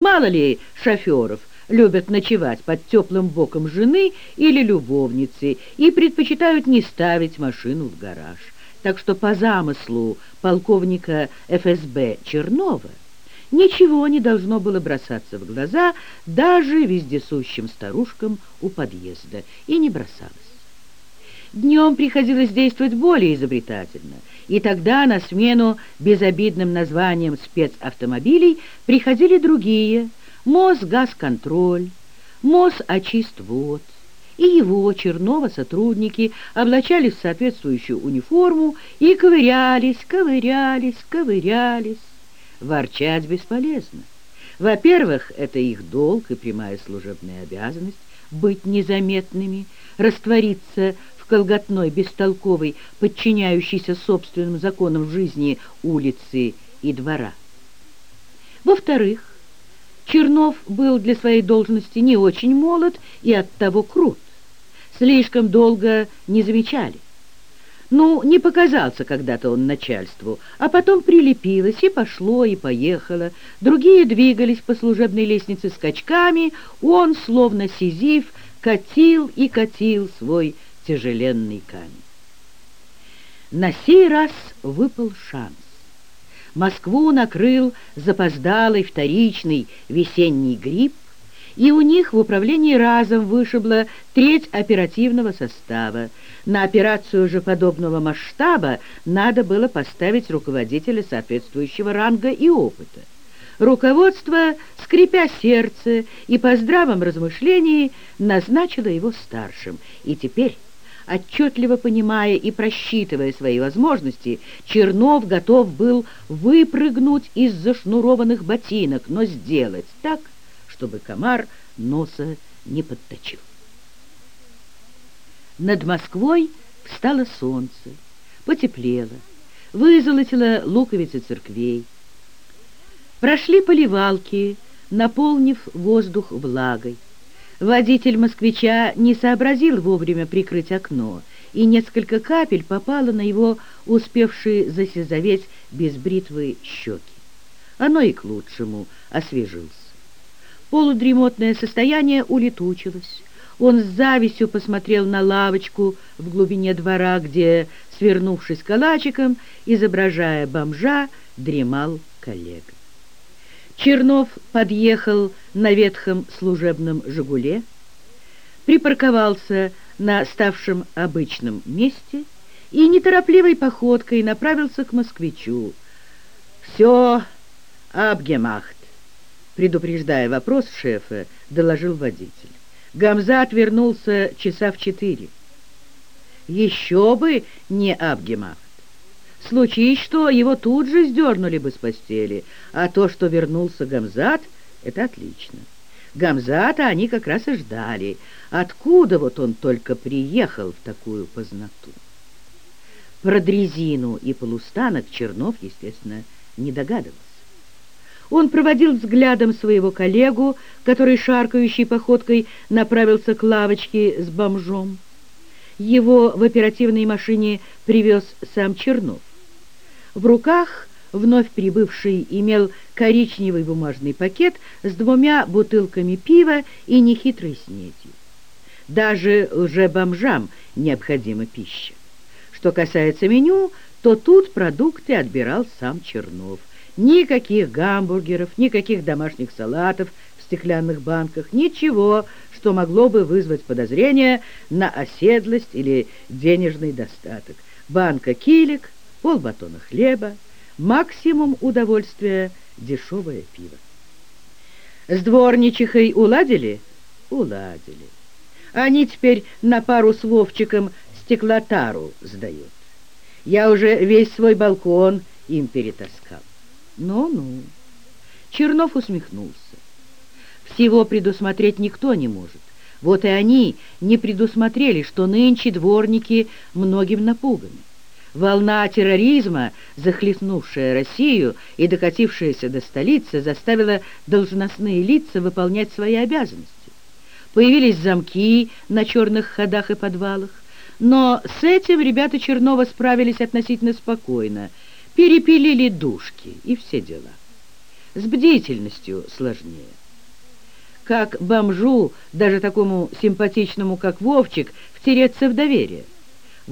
Мало ли шоферов любят ночевать под теплым боком жены или любовницы и предпочитают не ставить машину в гараж. Так что по замыслу полковника ФСБ Чернова ничего не должно было бросаться в глаза даже вездесущим старушкам у подъезда, и не бросалось. Днем приходилось действовать более изобретательно, и тогда на смену безобидным названиям спецавтомобилей приходили другие – Мосгасконтроль, Мосочиствод, и его, Чернова, сотрудники облачались в соответствующую униформу и ковырялись, ковырялись, ковырялись. Ворчать бесполезно. Во-первых, это их долг и прямая служебная обязанность быть незаметными, раствориться колготной, бестолковой, подчиняющейся собственным законам жизни улицы и двора. Во-вторых, Чернов был для своей должности не очень молод и оттого крут. Слишком долго не замечали. Ну, не показался когда-то он начальству, а потом прилепилось, и пошло, и поехало. Другие двигались по служебной лестнице скачками, он, словно сизиф, катил и катил свой тяжеленный камень. На сей раз выпал шанс. Москву накрыл запоздалый вторичный весенний грипп, и у них в управлении разом вышибла треть оперативного состава. На операцию же подобного масштаба надо было поставить руководителя соответствующего ранга и опыта. Руководство, скрипя сердце и по здравом размышлении, назначило его старшим. И теперь, отчетливо понимая и просчитывая свои возможности, Чернов готов был выпрыгнуть из зашнурованных ботинок, но сделать так, чтобы комар носа не подточил. Над Москвой встало солнце, потеплело, вызолотило луковицы церквей. Прошли поливалки, наполнив воздух влагой. Водитель москвича не сообразил вовремя прикрыть окно, и несколько капель попало на его успевшие засизоветь без бритвы щеки. Оно и к лучшему освежился. Полудремотное состояние улетучилось. Он с завистью посмотрел на лавочку в глубине двора, где, свернувшись калачиком, изображая бомжа, дремал коллега. Чернов подъехал на ветхом служебном «Жигуле», припарковался на ставшем обычном месте и неторопливой походкой направился к москвичу. «Все абгемахт», предупреждая вопрос шефа, доложил водитель. Гамзат вернулся часа в четыре. Еще бы не Абгемахт. Случись что, его тут же сдернули бы с постели, а то, что вернулся Гамзат, это отлично. Гамзата они как раз и ждали. Откуда вот он только приехал в такую познату? Про дрезину и полустанок Чернов, естественно, не догадывался. Он проводил взглядом своего коллегу, который шаркающей походкой направился к лавочке с бомжом. Его в оперативной машине привез сам Чернов. В руках вновь прибывший имел коричневый бумажный пакет с двумя бутылками пива и нехитрой снедью. Даже лже-бомжам необходима пища. Что касается меню, то тут продукты отбирал сам Чернов. Никаких гамбургеров, никаких домашних салатов в стеклянных банках, ничего, что могло бы вызвать подозрение на оседлость или денежный достаток. Банка килик, полбатона хлеба, максимум удовольствия – дешевое пиво. С дворничихой уладили? Уладили. Они теперь на пару с Вовчиком стеклотару сдают. Я уже весь свой балкон им перетаскал. Ну-ну. Чернов усмехнулся. Всего предусмотреть никто не может. Вот и они не предусмотрели, что нынче дворники многим напуганы. Волна терроризма, захлестнувшая Россию и докатившаяся до столицы, заставила должностные лица выполнять свои обязанности. Появились замки на черных ходах и подвалах, но с этим ребята Чернова справились относительно спокойно – перепилили душки и все дела. С бдительностью сложнее. Как бомжу, даже такому симпатичному, как Вовчик, втереться в доверие –